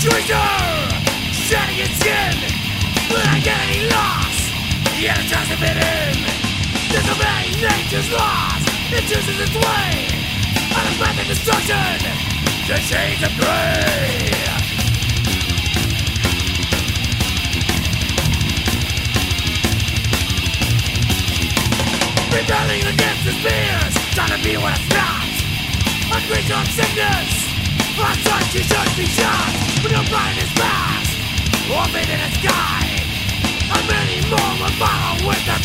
Traitor, shedding its skin, but identity lost. Yet it tries to fit in. Disobeying nature's laws, it chooses its way. On a path of destruction, the shades of grey. Rebelling against its fears Trying to be what it's not Ungrateful sickness sky. And many more will follow their.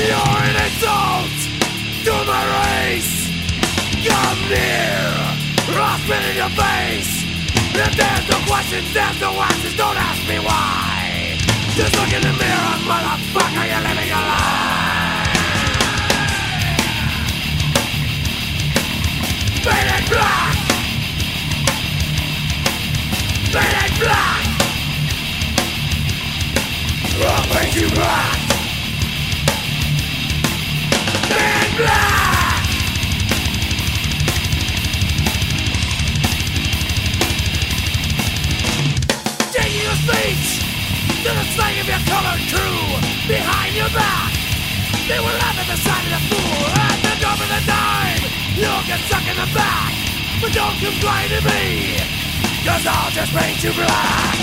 You're an insult to my race. Come near, I'll spit in your face. If there's no questions, there's no answers. Don't ask me why. Just look in the mirror, motherfucker. You're living a lie. Faded black. Faded black. I'll paint you black. Faded black. The slang of your colored crew behind your back. They will laugh at the sight of the fool at the drop of the dime. You'll get stuck in the back, but don't complain to me, cause I'll just paint you black.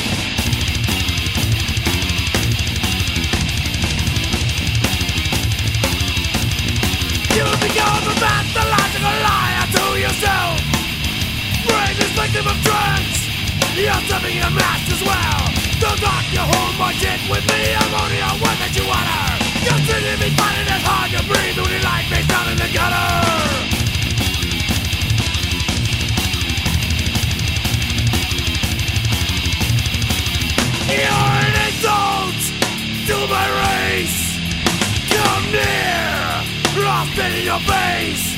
You've become a pathological liar Talk your whole budget with me. I'm only a one that you honor. You're treating me fine and it's hard to breathe when you like me down in the gutter. You're an insult to my race. Come near, I'll spit in your face.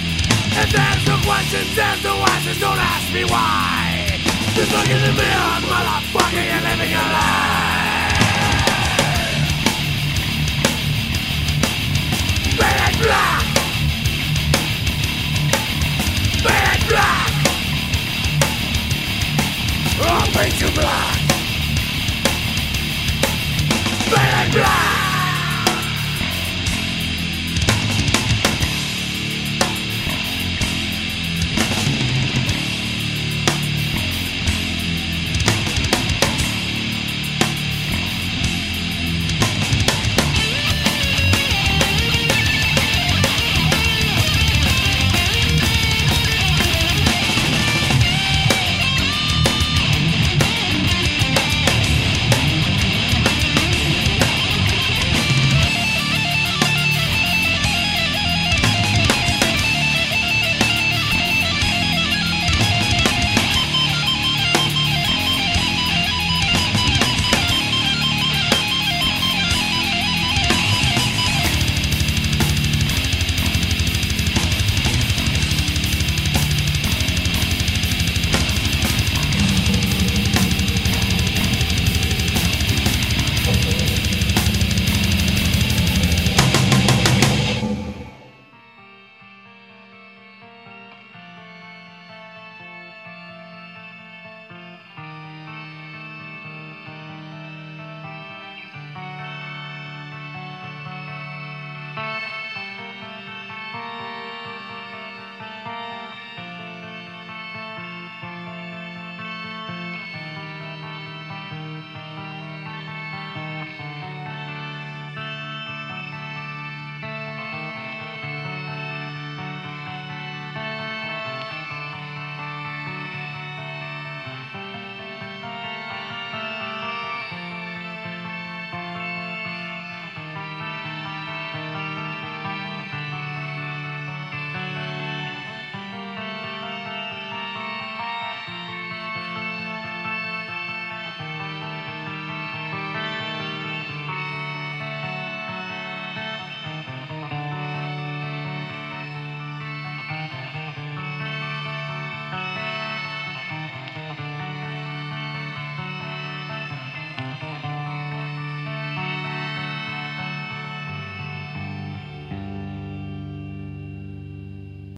If there's no questions, there's no answers. Don't ask me why. Just look in the mirror, motherfucker. You're living a lie. to black. fade and black.